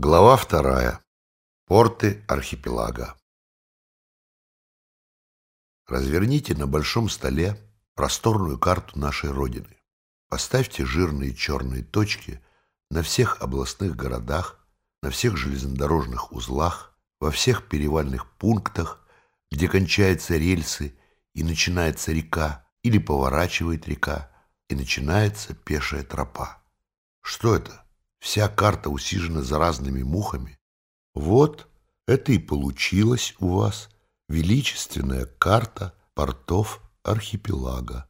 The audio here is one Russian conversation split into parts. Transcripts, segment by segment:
Глава вторая. Порты архипелага. Разверните на большом столе просторную карту нашей Родины. Поставьте жирные черные точки на всех областных городах, на всех железнодорожных узлах, во всех перевальных пунктах, где кончаются рельсы и начинается река, или поворачивает река, и начинается пешая тропа. Что это? Вся карта усижена за разными мухами. Вот это и получилась у вас величественная карта портов архипелага.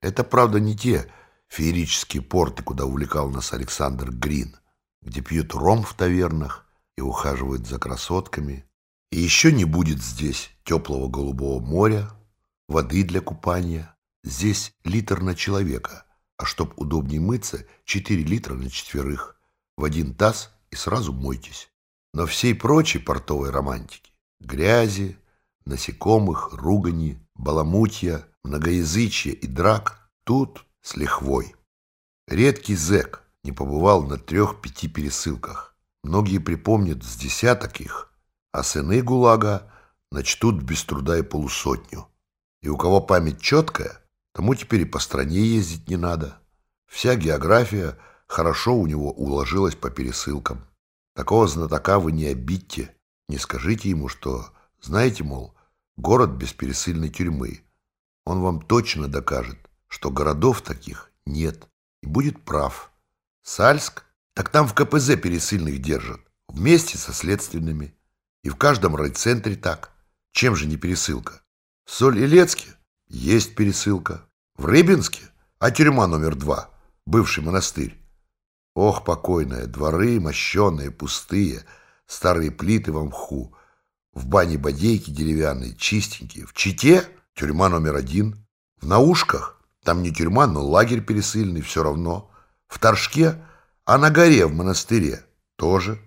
Это, правда, не те феерические порты, куда увлекал нас Александр Грин, где пьют ром в тавернах и ухаживают за красотками. И еще не будет здесь теплого голубого моря, воды для купания. Здесь литр на человека – а чтоб удобнее мыться, 4 литра на четверых. В один таз и сразу мойтесь. Но всей прочей портовой романтики, грязи, насекомых, ругани, баламутья, многоязычия и драк тут с лихвой. Редкий зэк не побывал на трех-пяти пересылках. Многие припомнят с десяток их, а сыны ГУЛАГа начтут без труда и полусотню. И у кого память четкая, Тому теперь и по стране ездить не надо. Вся география хорошо у него уложилась по пересылкам. Такого знатока вы не обидьте, не скажите ему, что, знаете, мол, город без пересыльной тюрьмы. Он вам точно докажет, что городов таких нет, и будет прав. Сальск? Так там в КПЗ пересыльных держат, вместе со следственными. И в каждом райцентре так. Чем же не пересылка? Соль-Илецке? Есть пересылка. В Рыбинске? А тюрьма номер два, бывший монастырь. Ох, покойная, дворы мощеные, пустые, старые плиты в мху. В бане бодейки деревянные, чистенькие. В Чите тюрьма номер один. В Наушках там не тюрьма, но лагерь пересыльный, все равно. В Торжке, а на горе в монастыре тоже.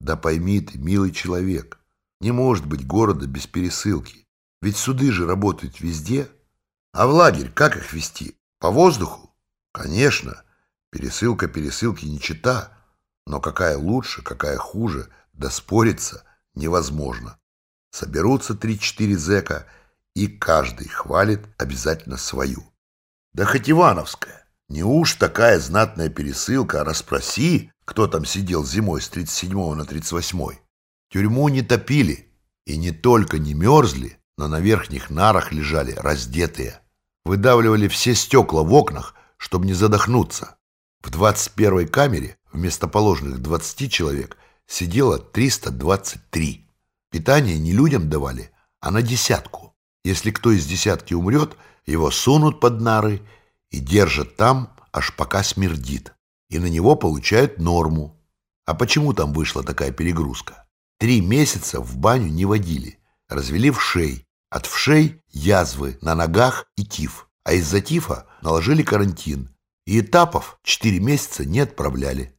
Да пойми ты, милый человек, не может быть города без пересылки. Ведь суды же работают везде, а в лагерь как их вести? По воздуху? Конечно, пересылка пересылки не чита, но какая лучше, какая хуже, да спориться невозможно. Соберутся три-четыре зэка, и каждый хвалит обязательно свою. Да хоть Ивановская. Не уж такая знатная пересылка, расспроси, кто там сидел зимой с 37 на 38. Тюрьму не топили, и не только не мерзли, но на верхних нарах лежали раздетые выдавливали все стекла в окнах, чтобы не задохнуться. В 21-й камере вместо положенных 20 человек сидело 323. Питание не людям давали, а на десятку. Если кто из десятки умрет, его сунут под нары и держат там, аж пока смердит. И на него получают норму. А почему там вышла такая перегрузка? Три месяца в баню не водили, развели в шей, от вшей язвы на ногах и тиф, а из-за тифа наложили карантин, и этапов четыре месяца не отправляли.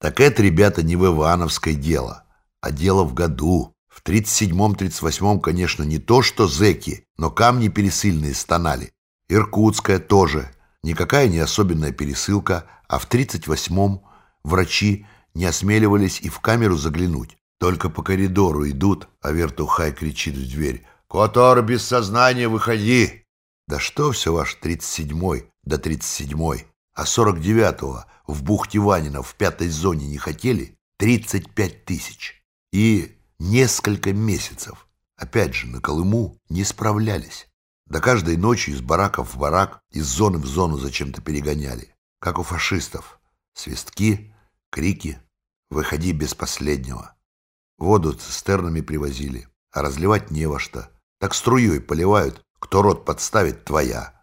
Так это, ребята, не в Ивановское дело, а дело в году. В 37-38, конечно, не то что зэки, но камни пересыльные стонали. Иркутская тоже. Никакая не особенная пересылка, а в 38-м врачи не осмеливались и в камеру заглянуть. Только по коридору идут, а Вертухай кричит в дверь. Котор без сознания, выходи! Да что все ваш тридцать седьмой до тридцать седьмой, а сорок девятого в бухте Ванина в пятой зоне не хотели? Тридцать пять тысяч. И несколько месяцев, опять же, на Колыму не справлялись. До каждой ночи из бараков в барак, из зоны в зону зачем-то перегоняли. Как у фашистов. Свистки, крики. Выходи без последнего. Воду цистернами привозили, а разливать не во что. Так струей поливают, кто рот подставит, твоя.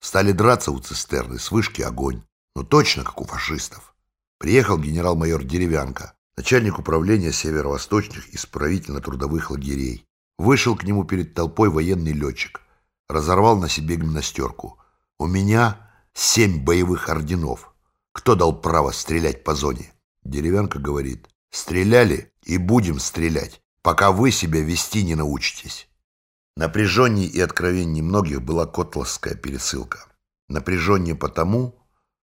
Стали драться у цистерны, с вышки огонь. Ну точно, как у фашистов. Приехал генерал-майор Деревянко, начальник управления северо-восточных исправительно-трудовых лагерей. Вышел к нему перед толпой военный летчик. Разорвал на себе гимнастерку. У меня семь боевых орденов. Кто дал право стрелять по зоне? Деревянка говорит, стреляли и будем стрелять, пока вы себя вести не научитесь. Напряженней и откровенней многих была котловская пересылка. Напряженнее потому,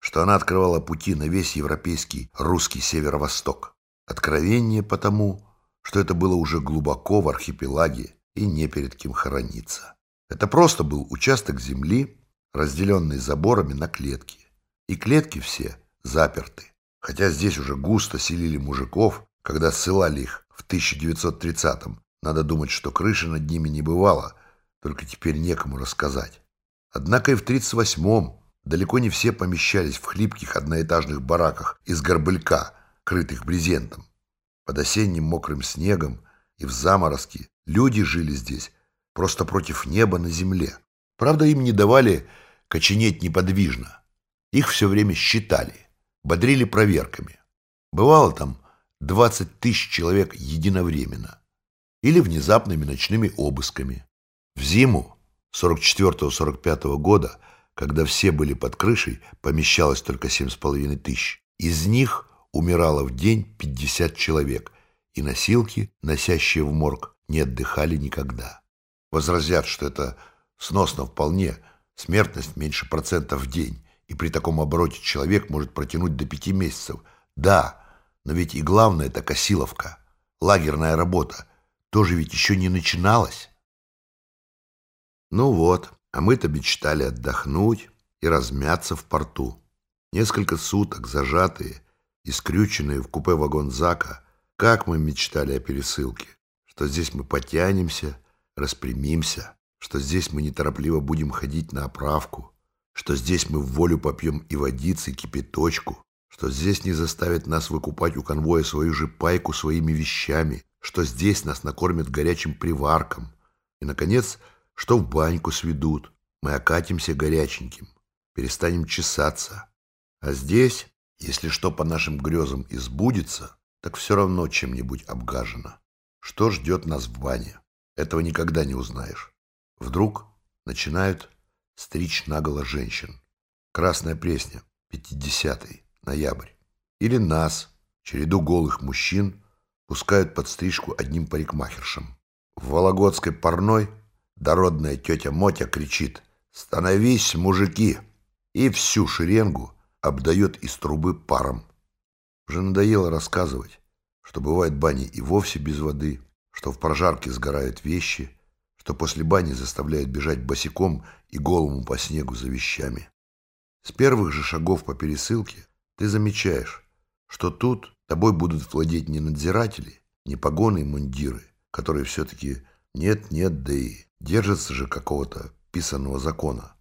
что она открывала пути на весь европейский русский северо-восток. Откровение потому, что это было уже глубоко в архипелаге и не перед кем хорониться. Это просто был участок земли, разделенный заборами на клетки. И клетки все заперты. Хотя здесь уже густо селили мужиков, когда ссылали их в 1930-м. Надо думать, что крыши над ними не бывало, только теперь некому рассказать. Однако и в 38-м далеко не все помещались в хлипких одноэтажных бараках из горбылька, крытых брезентом. Под осенним мокрым снегом и в заморозке люди жили здесь просто против неба на земле. Правда, им не давали коченеть неподвижно. Их все время считали, бодрили проверками. Бывало там 20 тысяч человек единовременно. Или внезапными ночными обысками. В зиму 44-45 года, когда все были под крышей, помещалось только 7,5 тысяч. Из них умирало в день 50 человек, и носилки, носящие в морг, не отдыхали никогда. Возразят, что это сносно вполне, смертность меньше процентов в день, и при таком обороте человек может протянуть до пяти месяцев. Да, но ведь и главное это косиловка, лагерная работа, тоже ведь еще не начиналась. Ну вот, а мы-то мечтали отдохнуть и размяться в порту. Несколько суток зажатые и скрюченные в купе вагон Зака, как мы мечтали о пересылке, что здесь мы потянемся, распрямимся, что здесь мы неторопливо будем ходить на оправку, что здесь мы в волю попьем и водицы, и кипяточку, что здесь не заставят нас выкупать у конвоя свою же пайку своими вещами, что здесь нас накормят горячим приварком, и, наконец, что в баньку сведут, мы окатимся горяченьким, перестанем чесаться. А здесь если что по нашим грезам избудется, так все равно чем-нибудь обгажено. Что ждет нас в бане? Этого никогда не узнаешь. Вдруг начинают стричь наголо женщин. Красная пресня, 50-й, ноябрь. Или нас, череду голых мужчин, пускают под стрижку одним парикмахершем. В Вологодской парной дородная тетя Мотя кричит «Становись, мужики!» и всю шеренгу обдает из трубы паром. Уже надоело рассказывать, что бывают бани и вовсе без воды, что в прожарке сгорают вещи, что после бани заставляют бежать босиком и голому по снегу за вещами. С первых же шагов по пересылке ты замечаешь, что тут тобой будут владеть не надзиратели, не погоны и мундиры, которые все-таки нет-нет, да и держатся же какого-то писанного закона.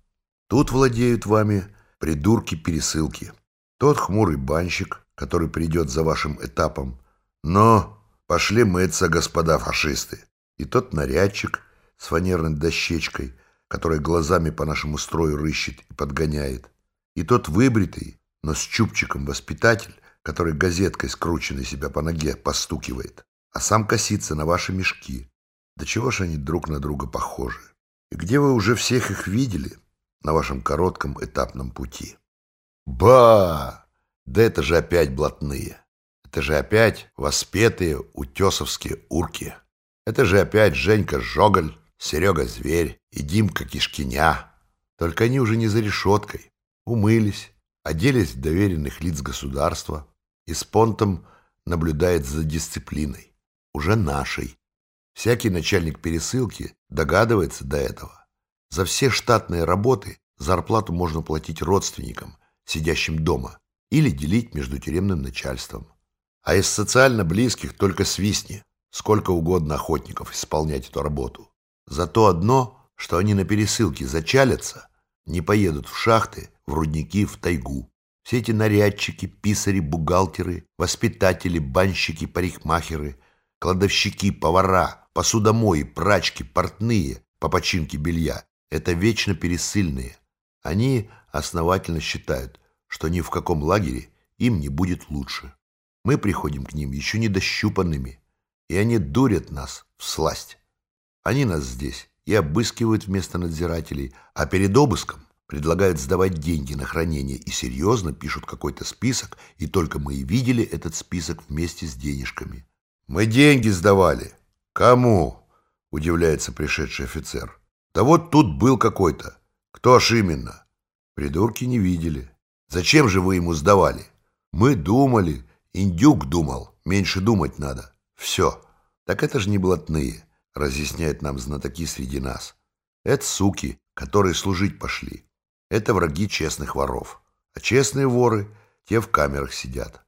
Тут владеют вами придурки-пересылки. Тот хмурый банщик, который придет за вашим этапом. Но пошли мыться, господа фашисты. И тот нарядчик с фанерной дощечкой, который глазами по нашему строю рыщет и подгоняет. И тот выбритый, но с чубчиком воспитатель, который газеткой, скрученной себя по ноге, постукивает, а сам косится на ваши мешки. Да чего ж они друг на друга похожи? И где вы уже всех их видели? на вашем коротком этапном пути. Ба! Да это же опять блатные. Это же опять воспетые утесовские урки. Это же опять Женька Жоголь, Серега Зверь и Димка Кишкиня. Только они уже не за решеткой. Умылись, оделись в доверенных лиц государства и с понтом наблюдает за дисциплиной, уже нашей. Всякий начальник пересылки догадывается до этого. За все штатные работы зарплату можно платить родственникам, сидящим дома, или делить между тюремным начальством. А из социально близких только свистни, сколько угодно охотников исполнять эту работу. Зато одно, что они на пересылке зачалятся, не поедут в шахты, в рудники, в тайгу. Все эти нарядчики, писари, бухгалтеры, воспитатели, банщики, парикмахеры, кладовщики, повара, посудомои, прачки, портные по починке белья это вечно пересыльные. Они основательно считают, что ни в каком лагере им не будет лучше. Мы приходим к ним еще недощупанными, и они дурят нас в сласть. Они нас здесь и обыскивают вместо надзирателей, а перед обыском предлагают сдавать деньги на хранение и серьезно пишут какой-то список, и только мы и видели этот список вместе с денежками. «Мы деньги сдавали». «Кому?» – удивляется пришедший офицер. Да вот тут был какой-то. Кто ж именно? Придурки не видели. Зачем же вы ему сдавали? Мы думали, индюк думал, меньше думать надо. Все. Так это же не блатные, разъясняют нам знатоки среди нас. Это суки, которые служить пошли. Это враги честных воров. А честные воры, те в камерах сидят.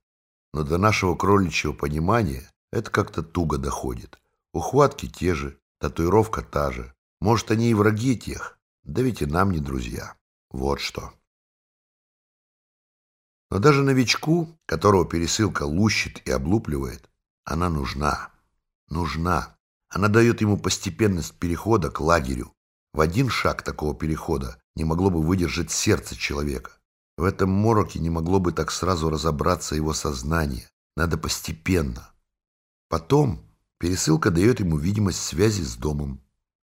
Но до нашего кроличьего понимания это как-то туго доходит. Ухватки те же, татуировка та же. Может, они и враги тех, да ведь и нам не друзья. Вот что. Но даже новичку, которого пересылка лущит и облупливает, она нужна. Нужна. Она дает ему постепенность перехода к лагерю. В один шаг такого перехода не могло бы выдержать сердце человека. В этом мороке не могло бы так сразу разобраться его сознание. Надо постепенно. Потом пересылка дает ему видимость связи с домом.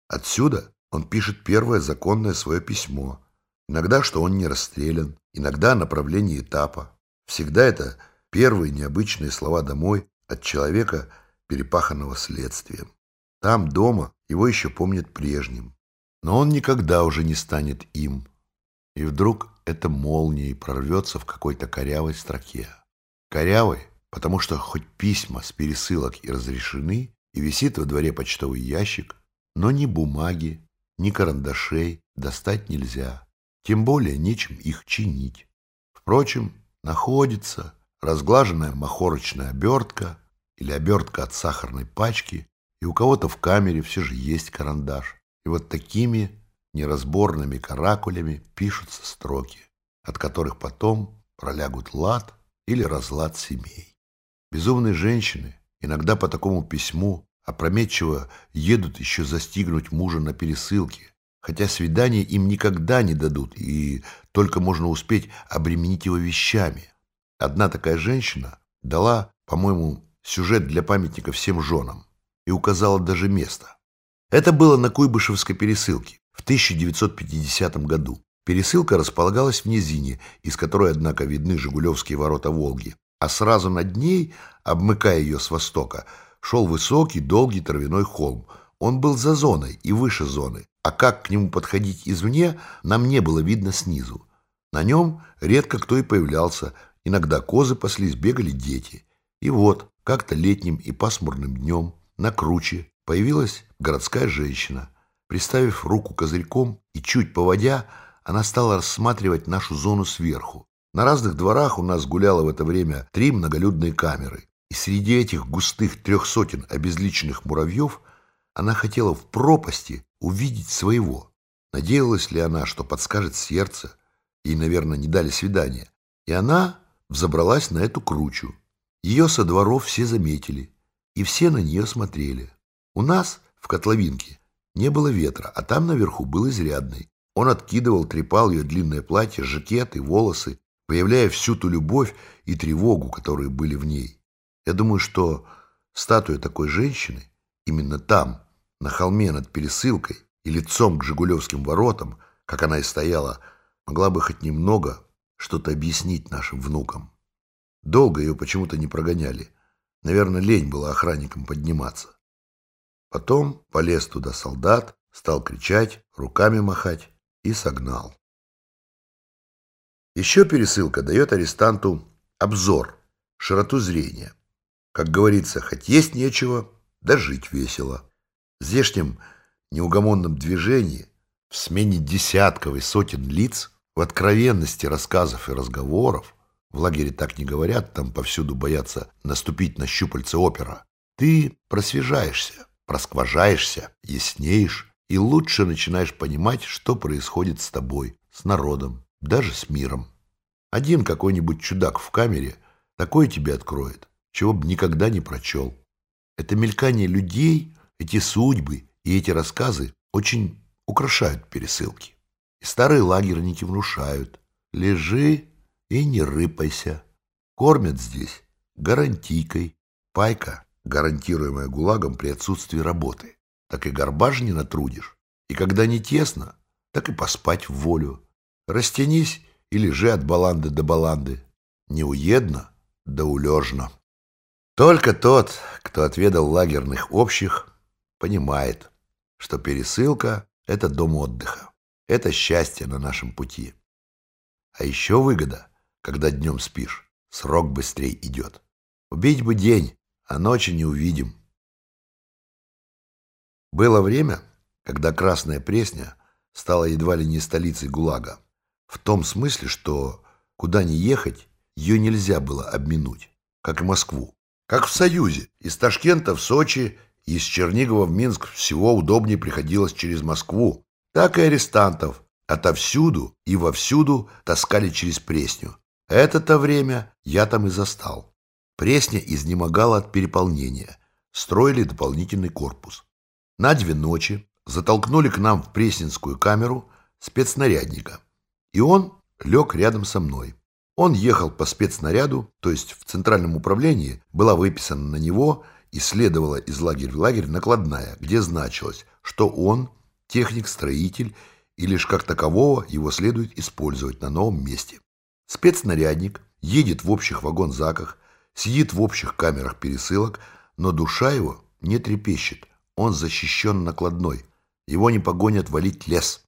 Отсюда он пишет первое законное свое письмо. Иногда, что он не расстрелян, иногда о направлении этапа. Всегда это первые необычные слова домой от человека, перепаханного следствием. Там, дома, его еще помнят прежним. Но он никогда уже не станет им. И вдруг эта молнией прорвется в какой-то корявой строке. Корявой, потому что хоть письма с пересылок и разрешены, и висит во дворе почтовый ящик, но ни бумаги, ни карандашей достать нельзя, тем более нечем их чинить. Впрочем, находится разглаженная махорочная обертка или обертка от сахарной пачки, и у кого-то в камере все же есть карандаш. И вот такими неразборными каракулями пишутся строки, от которых потом пролягут лад или разлад семей. Безумные женщины иногда по такому письму опрометчиво едут еще застигнуть мужа на пересылке, хотя свидание им никогда не дадут, и только можно успеть обременить его вещами. Одна такая женщина дала, по-моему, сюжет для памятника всем женам и указала даже место. Это было на Куйбышевской пересылке в 1950 году. Пересылка располагалась в низине, из которой, однако, видны Жигулевские ворота Волги, а сразу над ней, обмыкая ее с востока, шел высокий, долгий травяной холм. Он был за зоной и выше зоны, а как к нему подходить извне, нам не было видно снизу. На нем редко кто и появлялся, иногда козы паслись, бегали дети. И вот, как-то летним и пасмурным днем на круче появилась городская женщина. Приставив руку козырьком и чуть поводя, она стала рассматривать нашу зону сверху. На разных дворах у нас гуляло в это время три многолюдные камеры. И среди этих густых трех сотен обезличенных муравьев она хотела в пропасти увидеть своего. Надеялась ли она, что подскажет сердце? Ей, наверное, не дали свидания. И она взобралась на эту кручу. Ее со дворов все заметили, и все на нее смотрели. У нас в котловинке не было ветра, а там наверху был изрядный. Он откидывал, трепал ее длинное платье, жакет и волосы, появляя всю ту любовь и тревогу, которые были в ней. Я думаю, что статуя такой женщины именно там, на холме над пересылкой и лицом к Жигулевским воротам, как она и стояла, могла бы хоть немного что-то объяснить нашим внукам. Долго ее почему-то не прогоняли. Наверное, лень было охранникам подниматься. Потом полез туда солдат, стал кричать, руками махать и согнал. Еще пересылка дает арестанту обзор, широту зрения. Как говорится, хоть есть нечего, да жить весело. В здешнем неугомонном движении, в смене десятков и сотен лиц, в откровенности рассказов и разговоров, в лагере так не говорят, там повсюду боятся наступить на щупальце опера, ты просвежаешься, проскважаешься, яснеешь и лучше начинаешь понимать, что происходит с тобой, с народом, даже с миром. Один какой-нибудь чудак в камере такое тебе откроет, чего бы никогда не прочел. Это мелькание людей, эти судьбы и эти рассказы очень украшают пересылки. И старые лагерники внушают «Лежи и не рыпайся». Кормят здесь гарантийкой. Пайка, гарантируемая ГУЛАГом при отсутствии работы. Так и горбаж не натрудишь. И когда не тесно, так и поспать в волю. Растянись и лежи от баланды до баланды. Неуедно да улежно. Только тот, кто отведал лагерных общих, понимает, что пересылка — это дом отдыха, это счастье на нашем пути. А еще выгода, когда днем спишь, срок быстрее идет. Убить бы день, а ночи не увидим. Было время, когда Красная Пресня стала едва ли не столицей ГУЛАГа, в том смысле, что куда ни ехать, ее нельзя было обминуть, как и Москву. Как в Союзе, из Ташкента в Сочи, из Чернигова в Минск всего удобнее приходилось через Москву, так и арестантов отовсюду и вовсюду таскали через Пресню. Это-то время я там и застал. Пресня изнемогала от переполнения. Строили дополнительный корпус. На две ночи затолкнули к нам в Пресненскую камеру спецснарядника. И он лег рядом со мной. Он ехал по спецснаряду, то есть в центральном управлении была выписана на него и следовала из лагеря в лагерь накладная, где значилось, что он техник-строитель и лишь как такового его следует использовать на новом месте. Спецснарядник едет в общих вагон-заках, сидит в общих камерах пересылок, но душа его не трепещет, он защищен накладной, его не погонят валить лес.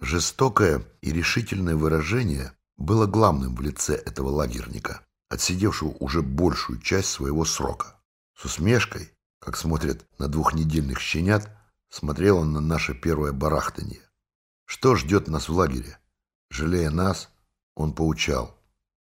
Жестокое и решительное выражение было главным в лице этого лагерника, отсидевшего уже большую часть своего срока. С усмешкой, как смотрят на двухнедельных щенят, смотрел он на наше первое барахтанье. Что ждет нас в лагере? Жалея нас, он поучал.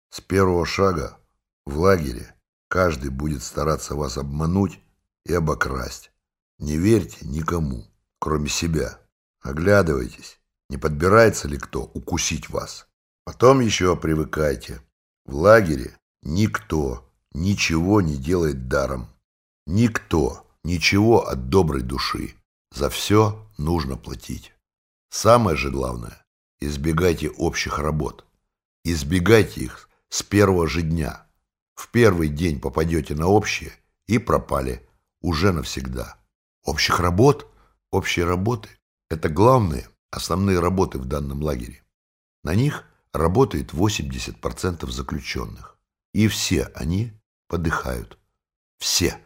С первого шага в лагере каждый будет стараться вас обмануть и обокрасть. Не верьте никому, кроме себя. Оглядывайтесь, не подбирается ли кто укусить вас. Потом еще привыкайте. В лагере никто ничего не делает даром. Никто ничего от доброй души. За все нужно платить. Самое же главное – избегайте общих работ. Избегайте их с первого же дня. В первый день попадете на общие и пропали уже навсегда. Общих работ? Общие работы – это главные, основные работы в данном лагере. На них работает 80% заключенных. И все они подыхают. Все.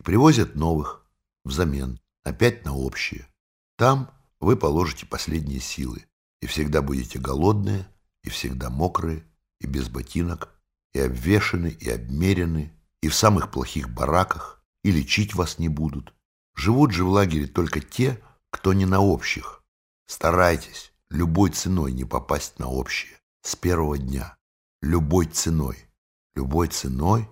И привозят новых взамен, опять на общие. Там вы положите последние силы и всегда будете голодные, и всегда мокрые, и без ботинок, и обвешаны, и обмерены, и в самых плохих бараках, и лечить вас не будут. Живут же в лагере только те, кто не на общих. Старайтесь любой ценой не попасть на общие. С первого дня. Любой ценой. Любой ценой.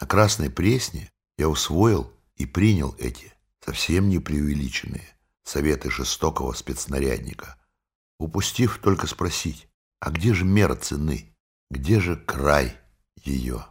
На Красной Пресне я усвоил и принял эти, совсем не преувеличенные, советы жестокого спецнарядника, упустив только спросить, а где же мера цены, где же край ее?